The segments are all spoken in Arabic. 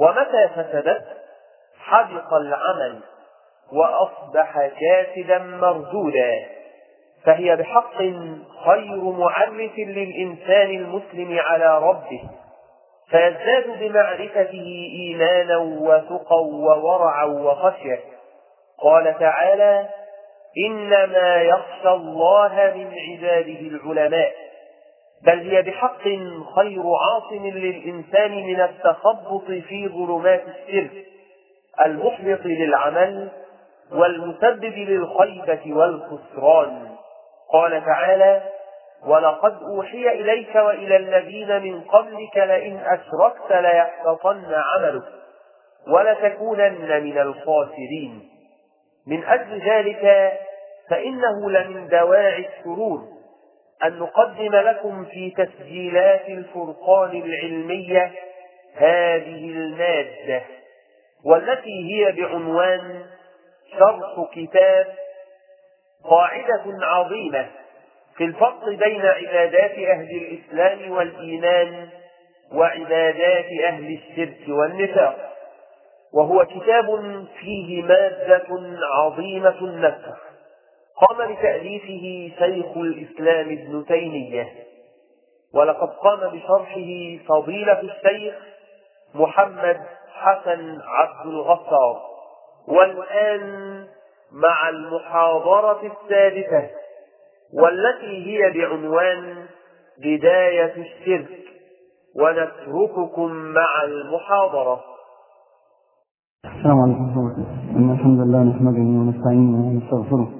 ومتى فسدت؟ حبط العمل وأصبح كاسدا مردودا. فهي بحق خير معرف للإنسان المسلم على ربه. فيزداد بمعرفته إيمانا وثقا وورعا وخشية. قال تعالى إنما يخشى الله من عباده العلماء. بل هي بحق خير عاصم للإنسان من التخبط في ظلمات الشرك المحبط للعمل والمسبب للخيبة والخسران. قال تعالى ولقد أوحي إليك وإلى الذين من قبلك لئن أشركت ليحبطن عملك ولتكونن من الخاسرين. من أجل ذلك فإنه لمن دواعي السرور أن نقدم لكم في تسجيلات الفرقان العلمية هذه المادة والتي هي بعنوان شرح كتاب قاعدة عظيمة في الفرق بين عبادات أهل الإسلام والإيمان وعبادات أهل الشرك والنفاق. وهو كتاب فيه مادة عظيمة النفع قام بتأليفه شيخ الإسلام ابن تيمية ولقد قام بشرحه فضيلة الشيخ محمد حسن عبد الغفار. والآن مع المحاضرة السادسة والتي هي بعنوان بداية الشرك ونترككم مع المحاضرة. السلام عليكم ورحمة الله الحمد لله نحمده ونستعينه ونستغفره.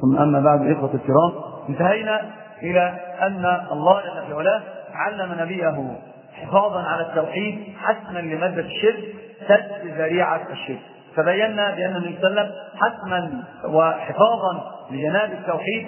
ثم أما بعد إخوة الكرام انتهينا إلى أن الله جل وعلا علم نبيه حفاظا على التوحيد حسما لمادة الشرك سد ذريعة الشرك. فبينا بأن النبي صلى الله عليه وسلم حسما وحفاظا لجناب التوحيد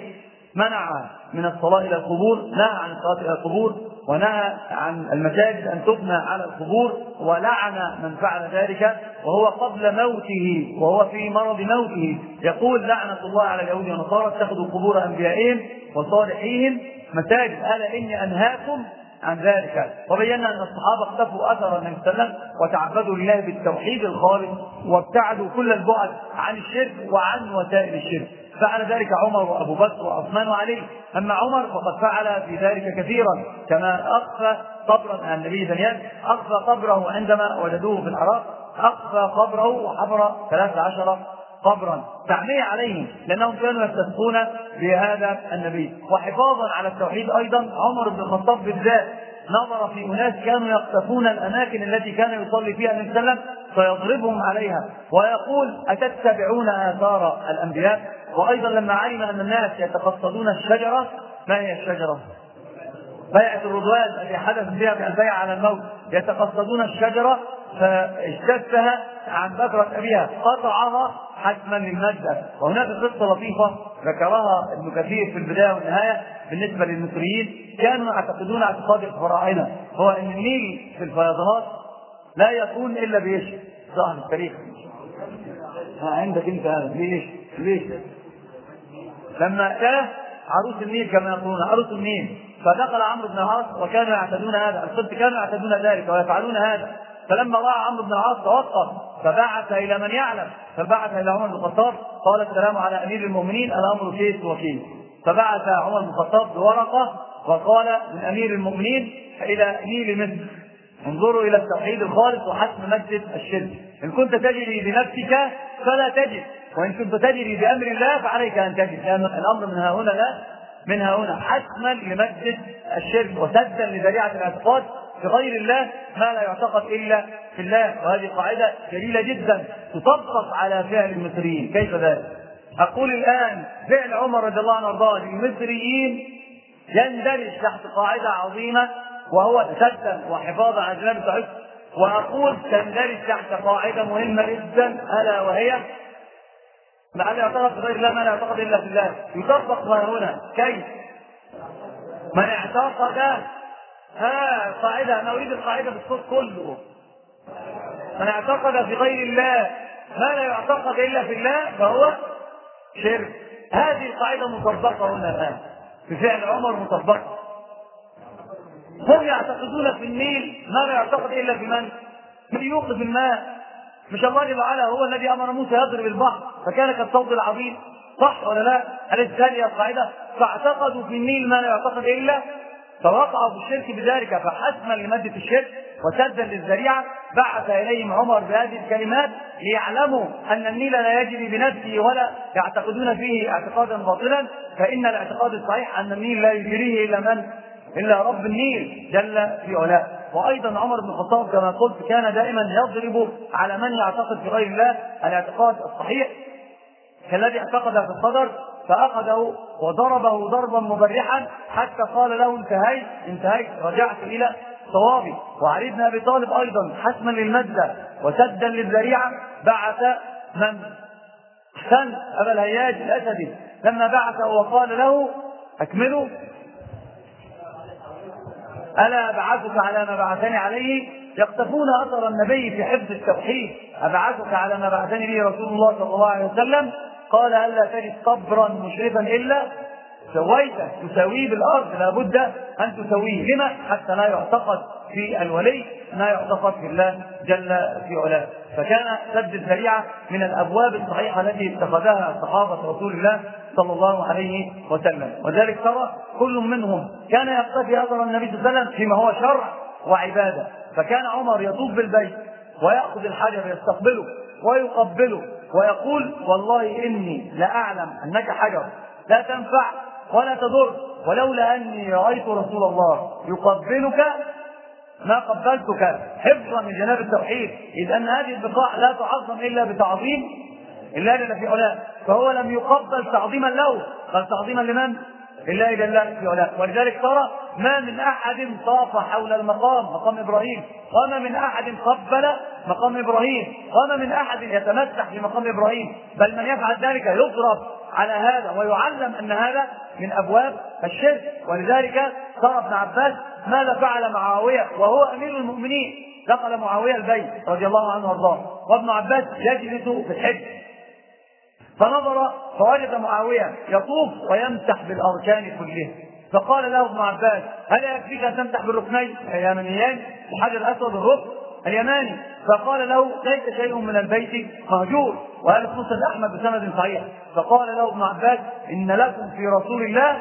منع من الصلاة إلى القبور نهى عن الصلاة إلى القبور ونهى عن المساجد أن تبنى على القبور ولعن من فعل ذلك وهو قبل موته وهو في مرض موته. يقول لعنة الله على اليهود والنصارى اتخذوا قبور أنبيائهم وصالحيهم. مساجد ألا إني أنهاكم عن ذلك. وبينا أن الصحابة اختفوا أثر النبي صلى الله عليه وسلم وتعبدوا لله بالتوحيد الخالص وابتعدوا كل البعد عن الشرك وعن وسائل الشرك. فعل ذلك عمر وأبو بكر وعثمان وعلي. أما عمر فقد فعل في ذلك كثيرا كما أخفى قبرا النبي دانيال أخفى قبره عندما وجدوه في العراق أخفى قبره وحفر 13 قبرا. تعمية عليهم لأنهم كانوا يستسقون بهذا النبي. وحفاظا على التوحيد أيضا عمر بن الخطاب بالذات نظر في أناس كانوا يقتفون الأماكن التي كان يصلي فيها النبي صلى الله عليه وسلم فيضربهم عليها. ويقول أتتبعون آثار الأنبياء؟ وأيضا لما علم أن الناس يتقصدون الشجرة ما هي الشجرة؟ بيعة الرضوان التي حدث فيها البيعة على الموت. يتقصدون الشجرة فاجتثها عن بكرة أبيها قطعها حتما للمادة وهناك قصة لطيفة ذكرها ابن كثير في البداية والنهاية بالنسبة للمصريين. كانوا يعتقدون اعتقاد الفراعنة. هو أن النيل في الفيضانات لا يكون إلا بإيش؟ صاحب التاريخ. عندك هذا؟ ليش ليش لما كان عروس النيل كما يقولون عروس النيل. فدخل عمرو بن العاص وكانوا يعتدون هذا. الصدق كانوا يعتدون ذلك ويفعلون هذا. فلما راى عمرو بن العاص توقف فبعث إلى من يعلم فبعث إلى عمر بن الخطاب قال السلام على أمير المؤمنين الأمر كيس وكيل فبعث عمر بن الخطاب بورقة وقال من أمير المؤمنين إلى نيل مصر انظروا إلى التوحيد الخالص وحسم مسجد الشرك. إن كنت تجري بنفسك فلا تجد وإن كنت تجري بأمر الله فعليك أن تجد. لأن الأمر من ها هنا لا من ها هنا حسما لمسجد الشرك وسدا لذريعة الاعتقاد في غير الله ما لا يعتقد إلا في الله. وهذه قاعدة جليلة جدا تطبق على فعل المصريين. كيف ذلك؟ أقول الآن فعل عمر رضي الله عنه وأرضاه للمصريين يندرج تحت قاعدة عظيمة وهو سدا وحفاظا على جناب التوحيد. وأقول تندرج تحت قاعدة مهمة جدا ألا وهي لعل يعتقد في غير الله ما لا يعتقد إلا في الله. يطبق ما هنا. كيف؟ من اعتقد ها قاعدة أنا أريد القاعدة بالصوت كله من اعتقد في غير الله ما لا يعتقد إلا في الله فهو شرك هذه القاعدة مطبقة هنا الآن في فعل عمر مطبقة هم يعتقدون في النيل ما لا يعتقد إلا في من؟ من يوقف الماء مش الله جل وعلا هو الذي أمر موسى يضرب البحر فكان كالصوت العظيم صح ولا لا؟ أليست هذه القاعده؟ فاعتقدوا في النيل ما لا يعتقد إلا فوقعوا في الشرك بذلك فحسما لمادة الشرك وسدا للذريعة بعث إليهم عمر بهذه الكلمات ليعلموا أن النيل لا يجري بنفسه ولا يعتقدون فيه اعتقادا باطلا فإن الاعتقاد الصحيح أن النيل لا يجريه إلا من؟ إلا رب النيل جل في علاه وأيضا عمر بن الخطاب كما قلت كان دائما يضرب على من يعتقد في غير الله الاعتقاد الصحيح كالذي اعتقد في القدر فأخذه وضربه ضربا مبرحا حتى قال له انتهيت انتهيت رجعت إلى صوابي. وعلي بن أبي طالب أيضا حسما للمادة وسدا للذريعة بعث من؟ حسن أبا الهياج الأسدي. لما بعثه وقال له أكملوا ألا أبعثك على ما بعثني عليه؟ يقتفون أثر النبي في حفظ التوحيد. أبعثك على ما بعثني به رسول الله صلى الله عليه وسلم؟ قال ألا تجد قبرا مشرفا إلا سويته تساويه بالأرض لابد أن تسويه لما؟ حتى لا يعتقد في الولي ما يعتقد في الله جل في علاه. فكان سد الذريعة من الأبواب الصحيحة التي اتخذها صحابة رسول الله صلى الله عليه وسلم. وذلك ترى كل منهم كان يقتفي أثر النبي صلى الله عليه وسلم فيما هو شرع وعبادة. فكان عمر يطوف بالبيت ويأخذ الحجر يستقبله ويقبله. ويقول والله إني لأعلم أنك حجر. لا تنفع ولا تضر. ولولا أني رأيت رسول الله يقبلك ما قبلتك حفظا من جناب التوحيد. إذ أن هذه البقاع لا تعظم إلا بتعظيم. الله جل في علاه. فهو لم يقبل تعظيما له. بل تعظيما لمن؟ لله جل في علاه ولذلك ترى ما من أحد طاف حول المقام مقام إبراهيم. وما من أحد قبل مقام إبراهيم. وما من أحد يتمسح في مقام إبراهيم. بل من يفعل ذلك يضرب على هذا ويعلم أن هذا من أبواب الشرك. ولذلك ترى ابن عباس ماذا فعل معاوية وهو أمير المؤمنين. دخل معاوية البيت رضي الله عنه وارضاه. وابن عباس يجلس في الحج. فنظر فوجد معاوية يطوف ويمسح بالأركان كلها فقال له ابن عباس هل يكفيك أن تمسح بالركنين؟ اليمنيين الحجر الأسود الركن اليماني. فقال له ليس شيء من البيت مهجور في مسند أحمد بسند صحيح. فقال له ابن عباس إن لكم في رسول الله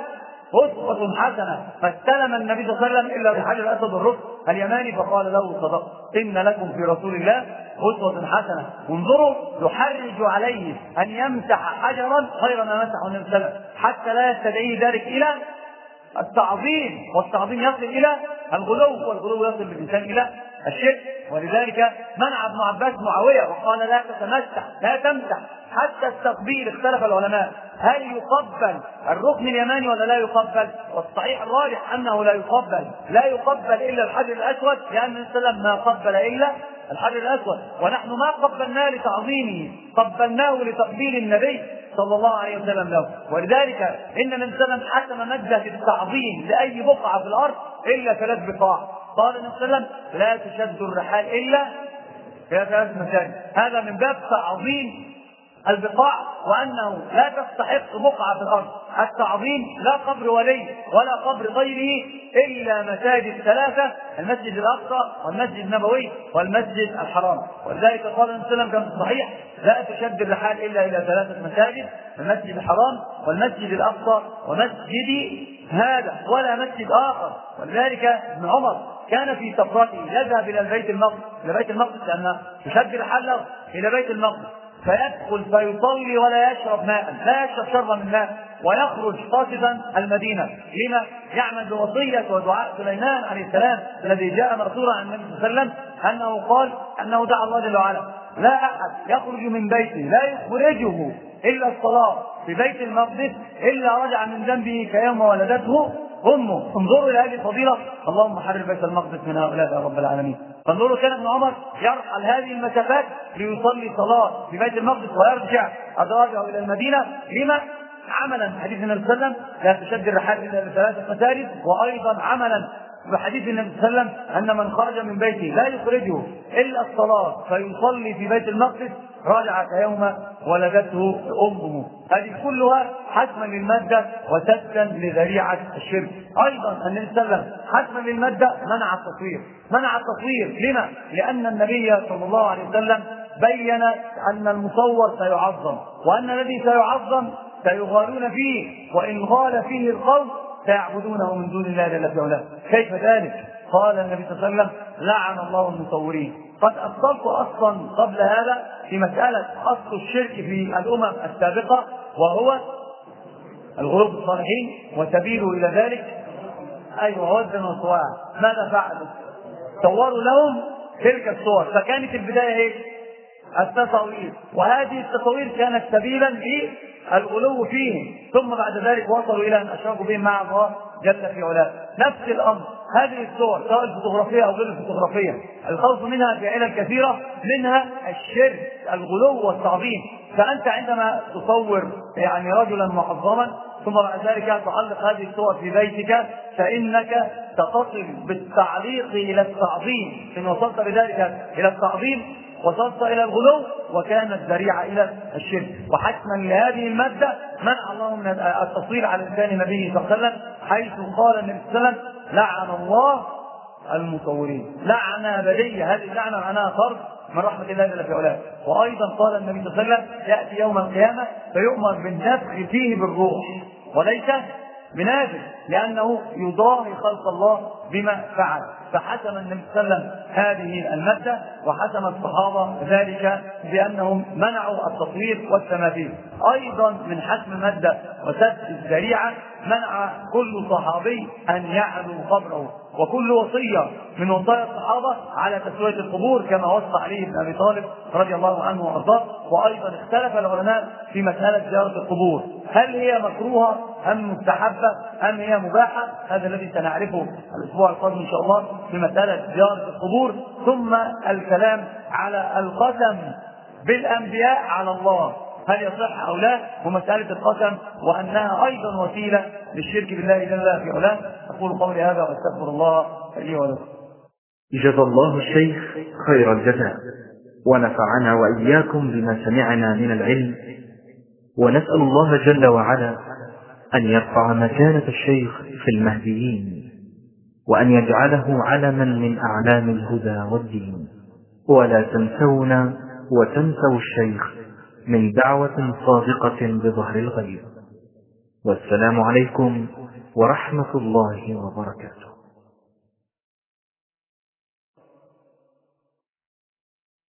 أسوة حسنة فاستلم النبي صلى الله عليه وسلم إلا بحجر الأسد الركن اليماني فقال له صدق إن لكم في رسول الله أسوة حسنة. انظروا يحرج عليه أن يمسح حجرا خير ما مسحه النبي صلى الله عليه وسلم. حتى لا يستدعي ذلك إلى التعظيم والتعظيم يصل إلى الغلو والغلو يصل بالإنسان إلى الشرك. ولذلك منع ابن عباس معاوية وقال لا تتمسح لا تمسح حتى التقبيل اختلف العلماء. هل يقبل الركن اليماني ولا لا يقبل؟ والصحيح الراجح أنه لا يقبل، لا يقبل إلا الحجر الأسود لأن النبي صلى الله عليه وسلم ما قبل إلا الحجر الأسود، ونحن ما قبلناه لتعظيمه، قبلناه لتقبيل النبي صلى الله عليه وسلم له، ولذلك إن النبي صلى الله عليه وسلم حسم مجده التعظيم لأي بقعة في الأرض إلا ثلاث بقاع، قال النبي صلى الله عليه وسلم لا تشد الرحال إلا إلى ثلاث مساجد هذا من باب تعظيم البقاع وأنه لا تستحق بقعة في الأرض. التعظيم لا قبر ولي ولا قبر غيره إلا مساجد ثلاثة المسجد الأقصى والمسجد النبوي والمسجد الحرام. ولذلك قال النبي صلى الله عليه وسلم كما في الصحيح لا تشد الرحال إلا إلى ثلاثة مساجد المسجد الحرام والمسجد الأقصى ومسجد هذا ولا مسجد آخر. ولذلك ابن عمر كان في سفرته يذهب إلى البيت المقدس. إلى بيت المقدس لأن تشد الرحال إلى بيت المقدس. فيدخل فيصلي ولا يشرب ماء لا يشرب شربا من ماء ويخرج قاصدا المدينة. لما يعمل بوصية ودعاء سليمان عليه السلام الذي جاء مرسولا عن النبي صلى الله عليه وسلم أنه قال أنه دعا الله جل وعلا لا أحد يخرج من بيته لا يخرجه إلا الصلاة في بيت المقدس إلا رجع من ذنبه كيوم ولدته أمه انظروا إلى هذه الفضيلة. اللهم حرر بيت المقدس من هؤلاء يا رب العالمين. فانظروا كان ابن عمر يرحل هذه المسافات ليصلي صلاه في بيت المقدس ويرجع أدراجه إلى المدينة. لما؟ عملا حديث النبي صلى الله عليه وسلم لا تشد الرحال إلا لثلاثه مساجد وأيضا عملا. بحديث النبي صلى الله عليه وسلم أن من خرج من بيته لا يخرجه إلا الصلاة فيصلي في بيت المقدس رجع كيوم ولدته أمه. هذه كلها حسما للمادة وسدا لذريعة الشرك. أيضا النبي صلى الله عليه وسلم حسما للمادة منع التصوير. منع التصوير. لما؟ لأن النبي صلى الله عليه وسلم بين أن المصور سيعظم وأن الذي سيعظم سيغالون فيه وإن غال فيه القوم سيعبدونه من دون الله جل في علاه. كيف ذلك؟ قال النبي صلى الله عليه وسلم لعن الله المصورين. قد أصلت أصلا قبل هذا في مسألة أصل الشرك في الأمم السابقة وهو الغلو الصالحين وسبيله إلى ذلك أيوة وزن وصواعا ماذا فعلوا؟ صوروا لهم تلك الصور. فكانت البداية إيه؟ التصاوير وهذه التصاوير كانت سبيلا للغلو فيهم ثم بعد ذلك وصلوا إلى أن اشركوا بهم مع الله جل في علاه. نفس الأمر. هذه الصور سواء الفوتوغرافية أو غير الفوتوغرافية. الخوف منها في علل كثيرة منها الشرك الغلو والتعظيم. فأنت عندما تصور يعني رجلا معظما ثم بعد ذلك تعلق هذه الصور في بيتك فإنك ستصل بالتعليق إلى التعظيم. إن وصلت بذلك إلى التعظيم وصلت إلى الغلو وكانت ذريعة إلى الشرك. وحتما لهذه المادة منع الله من التصوير على لسان النبي صلى الله عليه وسلم حيث قال النبي صلى الله عليه وسلم لعن الله المصورين لعنه ابديه هذه اللعنة معناها طرد من رحمة الله جل في علاه. وأيضا قال النبي صلى الله عليه وسلم يأتي يوم القيامة فيؤمر بالنفخ فيه بالروح وليس بنازل لأنه يضاهي خلق الله بما فعل. فحسم النبي صلى الله عليه وسلم هذه المادة وحسم الصحابة ذلك بأنهم منعوا التصوير والتماثيل. أيضا من حسم المادة وسد الذريعة منع كل صحابي أن يعلو قبره. وكل وصية من وصايا الصحابة على تسوية القبور كما وصى عليه بن أبي طالب رضي الله عنه وأرضاه. وأيضا اختلف العلماء في مسألة زيارة القبور. هل هي مكروهة أم مستحبة؟ أم هي مباحة؟ هذا الذي سنعرفه الأسبوع القادم إن شاء الله في مسألة زيارة القبور. ثم الكلام على القسم بالأنبياء على الله. هل يصح أو لا؟ ومسألة القسم وأنها أيضا وسيلة للشرك بالله جل في علاه أقول قولي هذا وأستغفر الله لي ولكم. جزا الله الشيخ خير الجزاء. ونفعنا وإياكم بما سمعنا من العلم. ونسأل الله جل وعلا أن يرفع مكانة الشيخ في المهديين وأن يجعله علما من أعلام الهدى والدين. ولا تنسونا وتنسوا الشيخ من دعوة صادقة بظهر الغيب. والسلام عليكم ورحمة الله وبركاته.